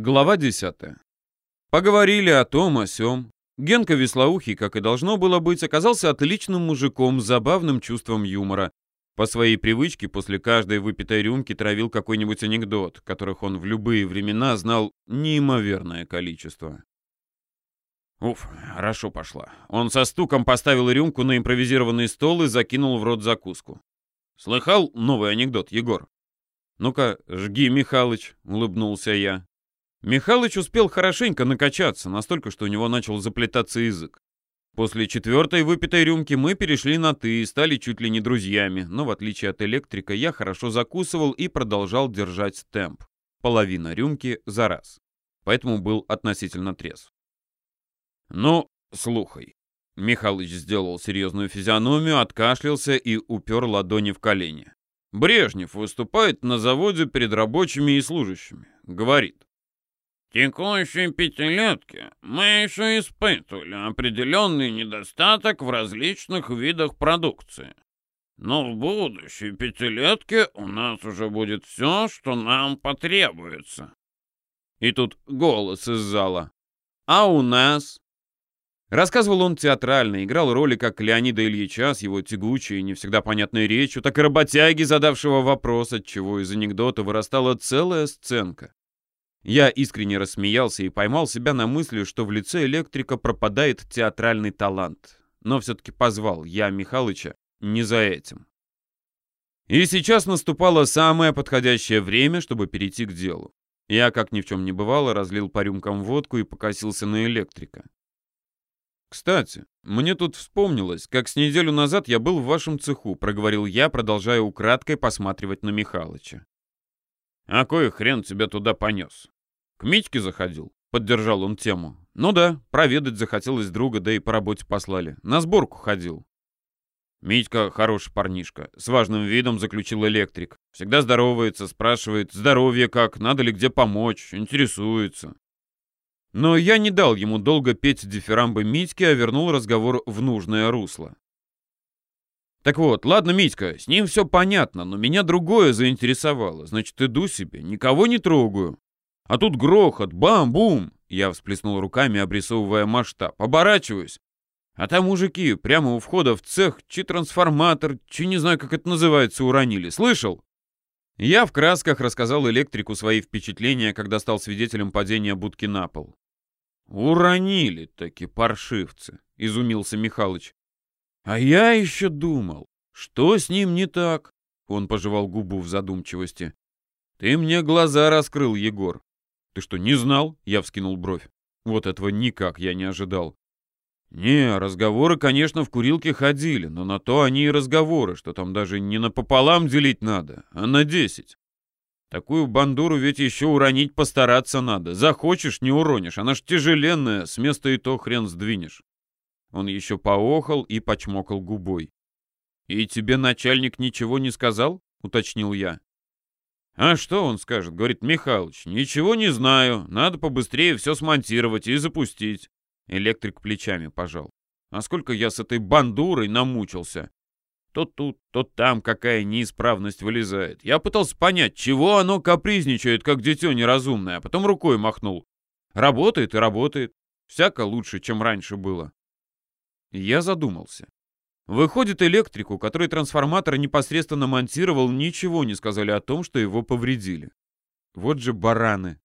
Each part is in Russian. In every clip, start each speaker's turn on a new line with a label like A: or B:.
A: Глава 10. Поговорили о том, о сём. Генка Веслоухий, как и должно было быть, оказался отличным мужиком с забавным чувством юмора. По своей привычке после каждой выпитой рюмки травил какой-нибудь анекдот, которых он в любые времена знал неимоверное количество. Уф, хорошо пошла. Он со стуком поставил рюмку на импровизированный стол и закинул в рот закуску. Слыхал новый анекдот, Егор? «Ну-ка, жги, Михалыч», — улыбнулся я. Михалыч успел хорошенько накачаться, настолько, что у него начал заплетаться язык. После четвертой выпитой рюмки мы перешли на «ты» и стали чуть ли не друзьями, но в отличие от электрика я хорошо закусывал и продолжал держать темп. Половина рюмки за раз. Поэтому был относительно трезв. «Ну, слухай». Михалыч сделал серьезную физиономию, откашлялся и упер ладони в колени. Брежнев выступает на заводе перед рабочими и служащими. Говорит.
B: Текущей пятилетке мы еще испытывали определенный недостаток в различных видах продукции. Но в будущей пятилетке у нас уже будет все, что нам потребуется.
A: И тут голос из зала. А у нас? Рассказывал он театрально, играл роли как Леонида Ильича с его тягучей и не всегда понятной речью, так и работяги, задавшего вопрос, от чего из анекдота вырастала целая сценка. Я искренне рассмеялся и поймал себя на мысли, что в лице электрика пропадает театральный талант. Но все-таки позвал я Михалыча не за этим. И сейчас наступало самое подходящее время, чтобы перейти к делу. Я, как ни в чем не бывало, разлил по рюмкам водку и покосился на электрика. «Кстати, мне тут вспомнилось, как с неделю назад я был в вашем цеху», — проговорил я, продолжая украдкой посматривать на Михалыча. «А кой хрен тебя туда понес?» «К Митьке заходил», — поддержал он тему. «Ну да, проведать захотелось друга, да и по работе послали. На сборку ходил». «Митька хороший парнишка», — с важным видом заключил электрик. «Всегда здоровается, спрашивает, здоровье как, надо ли где помочь, интересуется». Но я не дал ему долго петь дифирамбы Митьки, а вернул разговор в нужное русло. Так вот, ладно, Митька, с ним все понятно, но меня другое заинтересовало. Значит, иду себе, никого не трогаю. А тут грохот, бам-бум. Я всплеснул руками, обрисовывая масштаб. Оборачиваюсь. А там мужики прямо у входа в цех, чи трансформатор, чи не знаю, как это называется, уронили. Слышал? Я в красках рассказал электрику свои впечатления, когда стал свидетелем падения будки на пол. «Уронили таки паршивцы», — изумился Михалыч. А я еще думал, что с ним не так? Он пожевал губу в задумчивости. Ты мне глаза раскрыл, Егор. Ты что, не знал? Я вскинул бровь. Вот этого никак я не ожидал. Не, разговоры, конечно, в курилке ходили, но на то они и разговоры, что там даже не напополам делить надо, а на десять. Такую бандуру ведь еще уронить постараться надо. Захочешь, не уронишь. Она ж тяжеленная, с места и то хрен сдвинешь. Он еще поохал и почмокал губой. «И тебе начальник ничего не сказал?» — уточнил я. «А что он скажет?» — говорит Михалыч. «Ничего не знаю. Надо побыстрее все смонтировать и запустить». Электрик плечами пожал. «А сколько я с этой бандурой намучился!» То тут, то там какая неисправность вылезает. Я пытался понять, чего оно капризничает, как дитё неразумное, а потом рукой махнул. Работает и работает. Всяко лучше, чем раньше было. Я задумался. Выходит, электрику, который трансформатор непосредственно монтировал, ничего не сказали о том, что его повредили. Вот же бараны.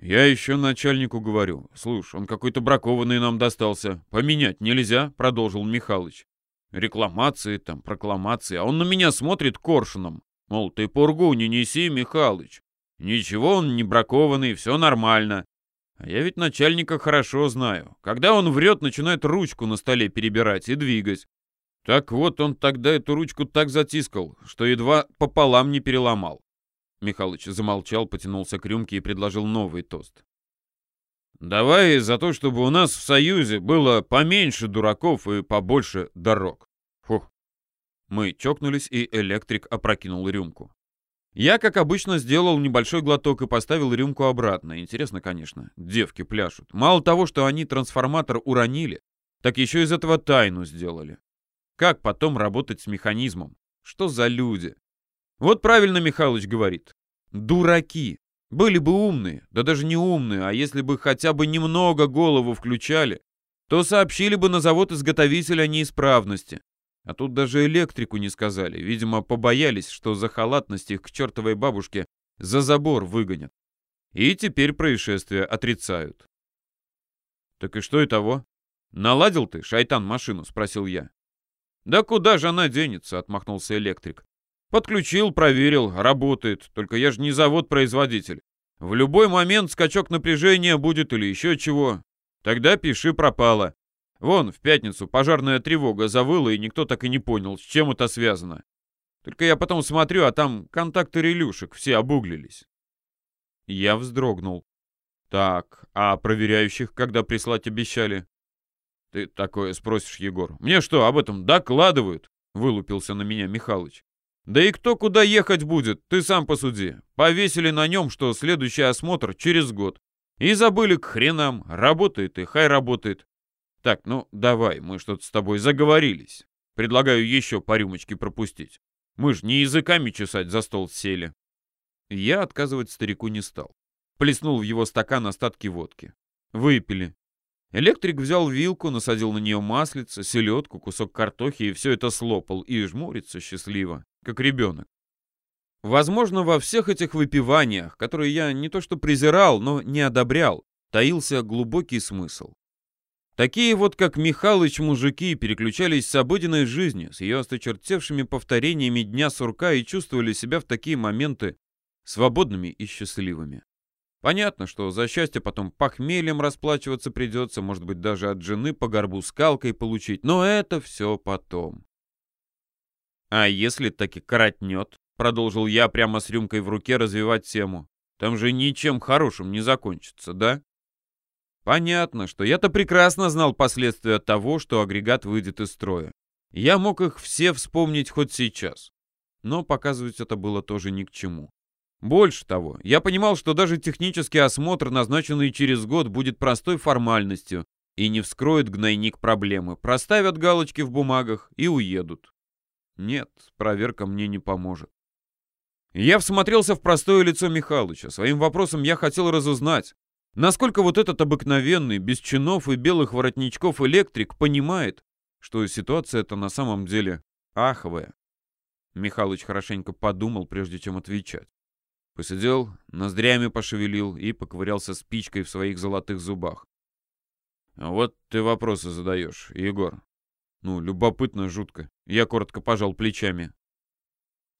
A: Я еще начальнику говорю. Слушай, он какой-то бракованный нам достался. Поменять нельзя, продолжил Михалыч. Рекламации там, прокламации. А он на меня смотрит коршуном. Мол, ты пургу не неси, Михалыч. Ничего он не бракованный, все нормально. А я ведь начальника хорошо знаю. Когда он врет, начинает ручку на столе перебирать и двигать. Так вот, он тогда эту ручку так затискал, что едва пополам не переломал. Михалыч замолчал, потянулся к рюмке и предложил новый тост. «Давай за то, чтобы у нас в Союзе было поменьше дураков и побольше дорог». Фух. Мы чокнулись, и электрик опрокинул рюмку. Я, как обычно, сделал небольшой глоток и поставил рюмку обратно. Интересно, конечно, девки пляшут. Мало того, что они трансформатор уронили, так еще из этого тайну сделали. Как потом работать с механизмом? Что за люди? Вот правильно Михалыч говорит. Дураки. Были бы умные, да даже не умные, а если бы хотя бы немного голову включали, то сообщили бы на завод изготовителя неисправности. А тут даже электрику не сказали. Видимо, побоялись, что за халатность их к чертовой бабушке за забор выгонят. И теперь происшествие отрицают. «Так и что и того? Наладил ты, шайтан, машину?» — спросил я. «Да куда же она денется?» — отмахнулся электрик. «Подключил, проверил, работает. Только я же не завод-производитель. В любой момент скачок напряжения будет или еще чего. Тогда пиши пропало. Вон, в пятницу пожарная тревога завыла, и никто так и не понял, с чем это связано. Только я потом смотрю, а там контакты релюшек все обуглились. Я вздрогнул. Так, а проверяющих когда прислать обещали? Ты такое спросишь, Егор. Мне что, об этом докладывают? Вылупился на меня Михалыч. Да и кто куда ехать будет, ты сам посуди. Повесили на нем, что следующий осмотр через год. И забыли к хренам. Работает и хай работает. Так, ну давай, мы что-то с тобой заговорились. Предлагаю еще по рюмочке пропустить. Мы ж не языками чесать за стол сели. Я отказывать старику не стал. Плеснул в его стакан остатки водки. Выпили. Электрик взял вилку, насадил на нее маслица, селедку, кусок картохи и все это слопал, и жмурится счастливо, как ребенок. Возможно, во всех этих выпиваниях, которые я не то что презирал, но не одобрял, таился глубокий смысл. Такие вот, как Михалыч, мужики переключались с обыденной жизни, с ее осточертевшими повторениями дня сурка и чувствовали себя в такие моменты свободными и счастливыми. Понятно, что за счастье потом похмельем расплачиваться придется, может быть, даже от жены по горбу скалкой получить, но это все потом. «А если таки коротнет?» — продолжил я прямо с рюмкой в руке развивать тему. «Там же ничем хорошим не закончится, да?» Понятно, что я-то прекрасно знал последствия того, что агрегат выйдет из строя. Я мог их все вспомнить хоть сейчас. Но показывать это было тоже ни к чему. Больше того, я понимал, что даже технический осмотр, назначенный через год, будет простой формальностью и не вскроет гнойник проблемы, проставят галочки в бумагах и уедут. Нет, проверка мне не поможет. Я всмотрелся в простое лицо Михалыча. Своим вопросом я хотел разузнать, Насколько вот этот обыкновенный, без чинов и белых воротничков электрик понимает, что ситуация это на самом деле аховая? Михалыч хорошенько подумал, прежде чем отвечать. Посидел, ноздрями пошевелил и поковырялся спичкой в своих золотых зубах. «Вот ты вопросы задаешь, Егор. Ну, любопытно жутко. Я коротко пожал плечами.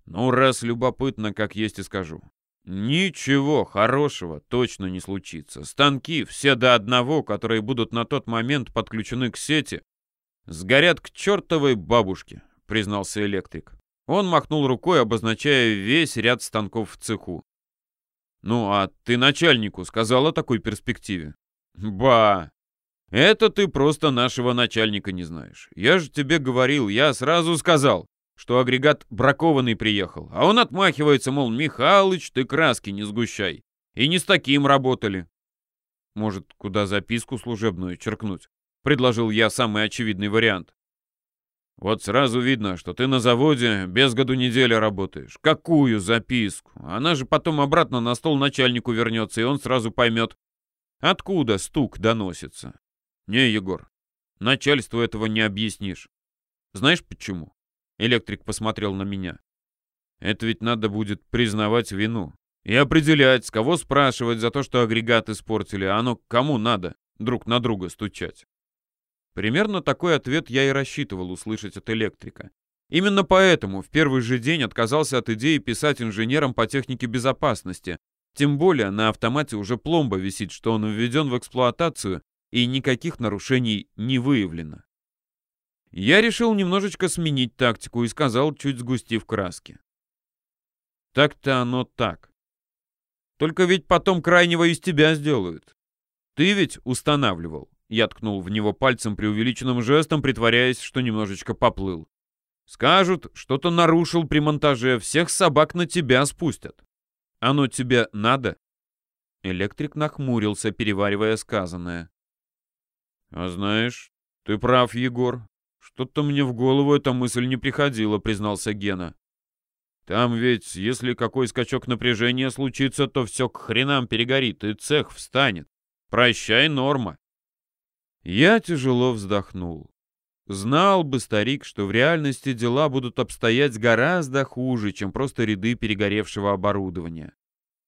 A: Ну, раз любопытно, как есть и скажу. Ничего хорошего точно не случится. Станки, все до одного, которые будут на тот момент подключены к сети, сгорят к чертовой бабушке, признался электрик. Он махнул рукой, обозначая весь ряд станков в цеху. «Ну, а ты начальнику сказал о такой перспективе?» «Ба! Это ты просто нашего начальника не знаешь. Я же тебе говорил, я сразу сказал что агрегат бракованный приехал, а он отмахивается, мол, «Михалыч, ты краски не сгущай». И не с таким работали. Может, куда записку служебную черкнуть? Предложил я самый очевидный вариант. Вот сразу видно, что ты на заводе без году недели работаешь. Какую записку? Она же потом обратно на стол начальнику вернется, и он сразу поймет, откуда стук доносится. Не, Егор, начальству этого не объяснишь. Знаешь почему? Электрик посмотрел на меня. Это ведь надо будет признавать вину. И определять, с кого спрашивать за то, что агрегат испортили, а оно кому надо друг на друга стучать. Примерно такой ответ я и рассчитывал услышать от электрика. Именно поэтому в первый же день отказался от идеи писать инженерам по технике безопасности. Тем более на автомате уже пломба висит, что он введен в эксплуатацию и никаких нарушений не выявлено. Я решил немножечко сменить тактику и сказал, чуть сгустив краски. Так-то оно так. Только ведь потом крайнего из тебя сделают. Ты ведь устанавливал. Я ткнул в него пальцем преувеличенным жестом, притворяясь, что немножечко поплыл. Скажут, что-то нарушил при монтаже, всех собак на тебя спустят. Оно тебе надо? Электрик нахмурился, переваривая сказанное. А знаешь, ты прав, Егор. «Что-то мне в голову эта мысль не приходила», — признался Гена. Там ведь, если какой скачок напряжения случится, то все к хренам перегорит, и цех встанет. Прощай, норма. Я тяжело вздохнул. Знал бы старик, что в реальности дела будут обстоять гораздо хуже, чем просто ряды перегоревшего оборудования.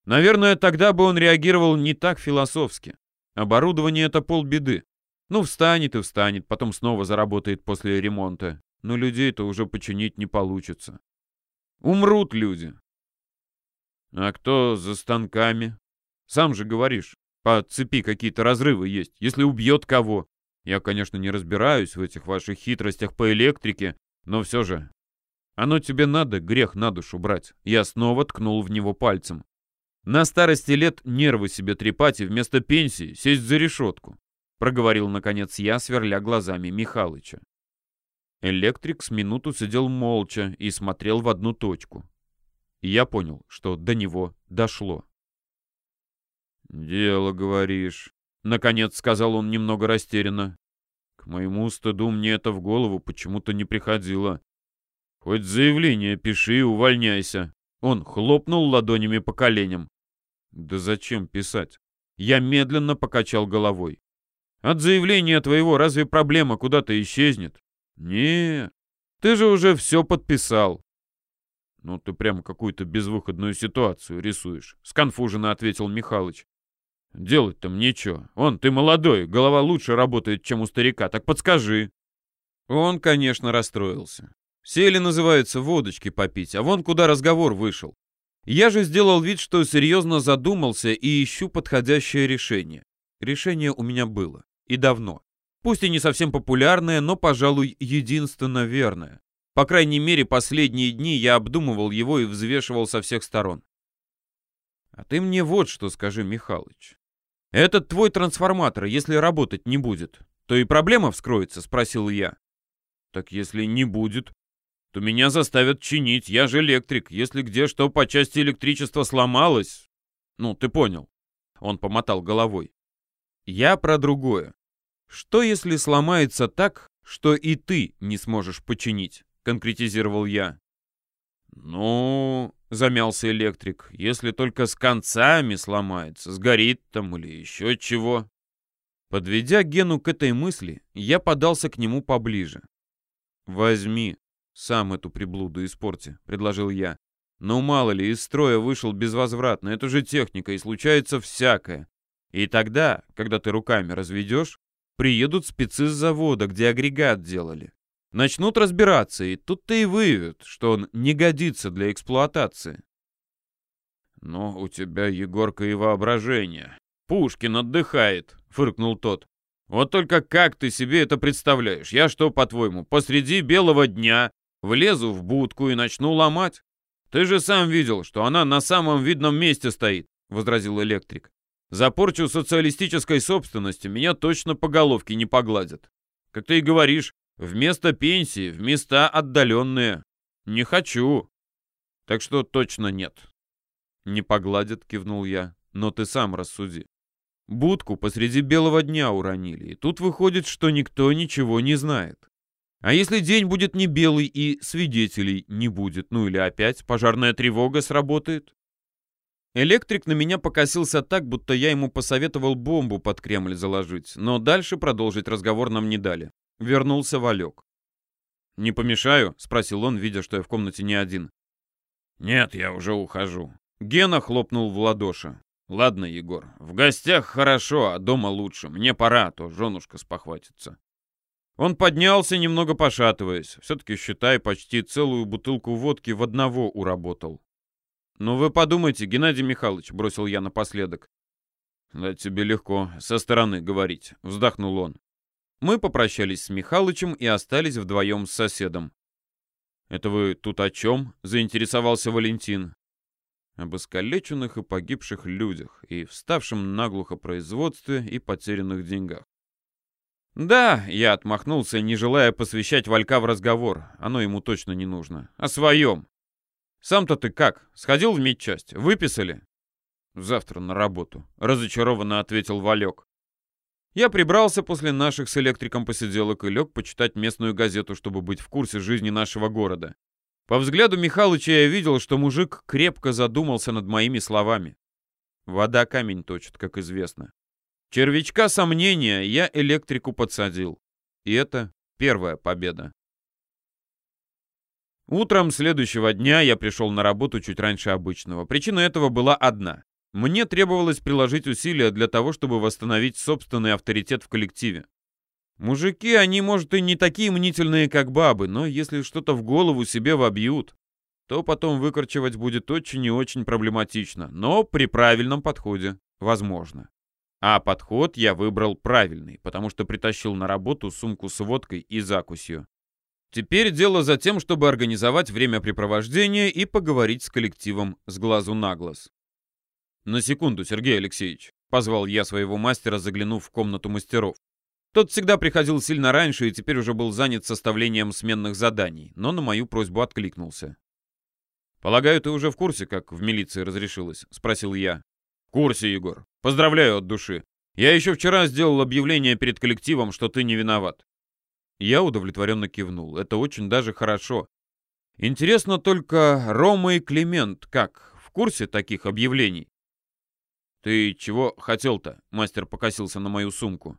A: Наверное, тогда бы он реагировал не так философски. Оборудование — это полбеды. Ну, встанет и встанет, потом снова заработает после ремонта. Но людей-то уже починить не получится. Умрут люди. А кто за станками? Сам же говоришь, по цепи какие-то разрывы есть. Если убьет кого, я, конечно, не разбираюсь в этих ваших хитростях по электрике, но все же. Оно тебе надо, грех на душу брать. Я снова ткнул в него пальцем. На старости лет нервы себе трепать и вместо пенсии сесть за решетку. Проговорил, наконец, я, сверля глазами Михалыча. Электрик с минуту сидел молча и смотрел в одну точку. Я понял, что до него дошло. «Дело, говоришь», Наконец сказал он немного растерянно. К моему стыду мне это в голову почему-то не приходило. Хоть заявление пиши и увольняйся. Он хлопнул ладонями по коленям. Да зачем писать? Я медленно покачал головой. От заявления твоего разве проблема куда-то исчезнет? Не, ты же уже все подписал. Ну, ты прямо какую-то безвыходную ситуацию рисуешь, сконфуженно ответил Михалыч. Делать-то мне чё? Он, ты молодой, голова лучше работает, чем у старика, так подскажи. Он, конечно, расстроился. Сели, называется, водочки попить, а вон куда разговор вышел. Я же сделал вид, что серьезно задумался и ищу подходящее решение. Решение у меня было. И давно. Пусть и не совсем популярное, но, пожалуй, единственно верное. По крайней мере, последние дни я обдумывал его и взвешивал со всех сторон. А ты мне вот что скажи, Михалыч. Этот твой трансформатор, если работать не будет, то и проблема вскроется, спросил я. Так если не будет, то меня заставят чинить, я же электрик. Если где что по части электричества сломалось... Ну, ты понял. Он помотал головой. Я про другое. Что если сломается так, что и ты не сможешь починить? Конкретизировал я. Ну, замялся электрик, если только с концами сломается, сгорит там или еще чего. Подведя Гену к этой мысли, я подался к нему поближе. «Возьми сам эту приблуду испорти», — предложил я. «Ну, мало ли, из строя вышел безвозвратно, это же техника, и случается всякое. И тогда, когда ты руками разведешь, приедут спецы с завода, где агрегат делали. Начнут разбираться, и тут-то и выявят, что он не годится для эксплуатации. «Но у тебя, Егорка, и воображение. Пушкин отдыхает», — фыркнул тот. «Вот только как ты себе это представляешь? Я что, по-твоему, посреди белого дня влезу в будку и начну ломать? Ты же сам видел, что она на самом видном месте стоит», — возразил электрик. «За порчу социалистической собственности меня точно по головке не погладят. Как ты и говоришь, Вместо пенсии, в места отдаленные. Не хочу. Так что точно нет. Не погладят, кивнул я. Но ты сам рассуди. Будку посреди белого дня уронили, и тут выходит, что никто ничего не знает. А если день будет не белый и свидетелей не будет, ну или опять пожарная тревога сработает? Электрик на меня покосился так, будто я ему посоветовал бомбу под Кремль заложить, но дальше продолжить разговор нам не дали. Вернулся Валек. «Не помешаю?» — спросил он, видя, что я в комнате не один. «Нет, я уже ухожу». Гена хлопнул в ладоши. «Ладно, Егор, в гостях хорошо, а дома лучше. Мне пора, а то женушка спохватится». Он поднялся, немного пошатываясь. Все-таки, считай, почти целую бутылку водки в одного уработал. «Ну вы подумайте, Геннадий Михайлович», — бросил я напоследок. «Да тебе легко со стороны говорить», — вздохнул он. Мы попрощались с Михалычем и остались вдвоем с соседом. «Это вы тут о чем?» — заинтересовался Валентин. «Об искалеченных и погибших людях, и вставшем наглухо производстве и потерянных деньгах». «Да», — я отмахнулся, не желая посвящать Валька в разговор. Оно ему точно не нужно. «О своем». «Сам-то ты как? Сходил в медчасть? Выписали?» «Завтра на работу», — разочарованно ответил Валек. Я прибрался после наших с электриком посиделок и лег почитать местную газету, чтобы быть в курсе жизни нашего города. По взгляду Михалыча я видел, что мужик крепко задумался над моими словами. Вода камень точит, как известно. Червячка сомнения я электрику подсадил. И это первая победа. Утром следующего дня я пришел на работу чуть раньше обычного. Причина этого была одна. Мне требовалось приложить усилия для того, чтобы восстановить собственный авторитет в коллективе. Мужики, они, может, и не такие мнительные, как бабы, но если что-то в голову себе вобьют, то потом выкорчевать будет очень и очень проблематично, но при правильном подходе возможно. А подход я выбрал правильный, потому что притащил на работу сумку с водкой и закусью. Теперь дело за тем, чтобы организовать времяпрепровождение и поговорить с коллективом с глазу на глаз. «На секунду, Сергей Алексеевич», — позвал я своего мастера, заглянув в комнату мастеров. Тот всегда приходил сильно раньше и теперь уже был занят составлением сменных заданий, но на мою просьбу откликнулся. «Полагаю, ты уже в курсе, как в милиции разрешилось?» — спросил я. «В курсе, Егор. Поздравляю от души. Я еще вчера сделал объявление перед коллективом, что ты не виноват. Я удовлетворенно кивнул. Это очень даже хорошо. Интересно только, Рома и Климент как? В курсе таких объявлений? «Ты чего хотел-то?» — мастер покосился на мою сумку.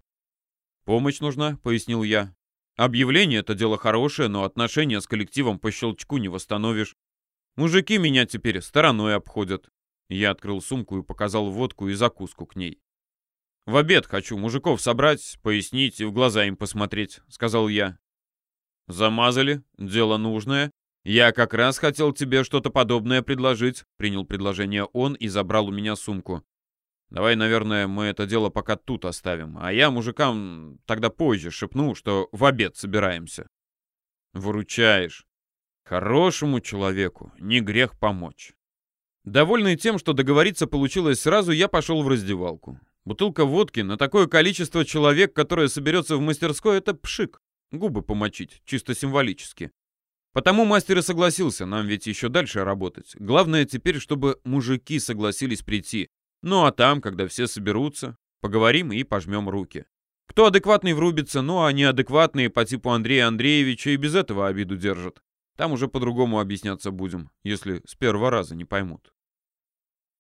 A: «Помощь нужна», — пояснил я. «Объявление — это дело хорошее, но отношения с коллективом по щелчку не восстановишь. Мужики меня теперь стороной обходят». Я открыл сумку и показал водку и закуску к ней. «В обед хочу мужиков собрать, пояснить и в глаза им посмотреть», — сказал я. «Замазали. Дело нужное. Я как раз хотел тебе что-то подобное предложить», — принял предложение он и забрал у меня сумку. «Давай, наверное, мы это дело пока тут оставим, а я мужикам тогда позже шепну, что в обед собираемся». «Выручаешь. Хорошему человеку не грех помочь». Довольный тем, что договориться получилось сразу, я пошел в раздевалку. Бутылка водки на такое количество человек, которое соберется в мастерской, это пшик. Губы помочить, чисто символически. Потому мастер и согласился, нам ведь еще дальше работать. Главное теперь, чтобы мужики согласились прийти. Ну а там, когда все соберутся, поговорим и пожмем руки. Кто адекватный врубится, ну а неадекватные по типу Андрея Андреевича и без этого обиду держат. Там уже по-другому объясняться будем, если с первого раза не поймут.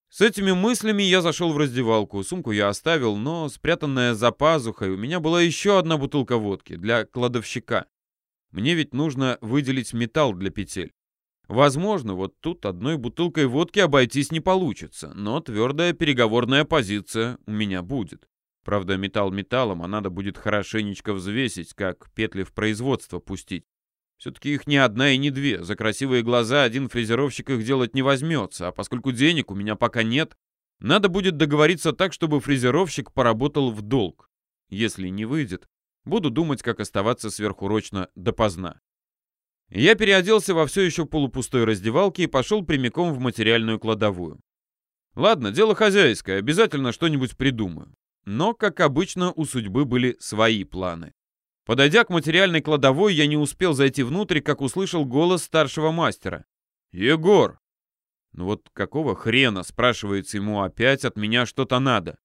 A: С этими мыслями я зашел в раздевалку. Сумку я оставил, но спрятанная за пазухой у меня была еще одна бутылка водки для кладовщика. Мне ведь нужно выделить металл для петель. Возможно, вот тут одной бутылкой водки обойтись не получится, но твердая переговорная позиция у меня будет. Правда, металл металлом, а надо будет хорошенечко взвесить, как петли в производство пустить. Все-таки их не одна и не две. За красивые глаза один фрезеровщик их делать не возьмется, а поскольку денег у меня пока нет, надо будет договориться так, чтобы фрезеровщик поработал в долг. Если не выйдет, буду думать, как оставаться сверхурочно допоздна. Я переоделся во все еще полупустой раздевалке и пошел прямиком в материальную кладовую. Ладно, дело хозяйское, обязательно что-нибудь придумаю. Но, как обычно, у судьбы были свои планы. Подойдя к материальной кладовой, я не успел зайти внутрь, как услышал голос старшего мастера. «Егор!» Ну вот какого хрена, спрашивается ему опять, от меня что-то надо?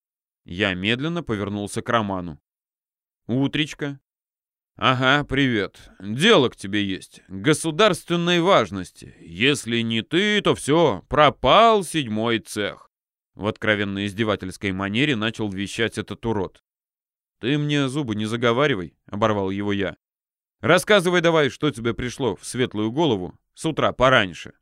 A: Я медленно повернулся к Роману. «Утречка». «Ага, привет. Дело к тебе есть. Государственной важности. Если не ты, то все, пропал седьмой цех». В откровенно издевательской манере начал вещать этот урод. «Ты мне зубы не заговаривай», — оборвал его я. «Рассказывай давай, что тебе пришло в светлую голову с утра пораньше».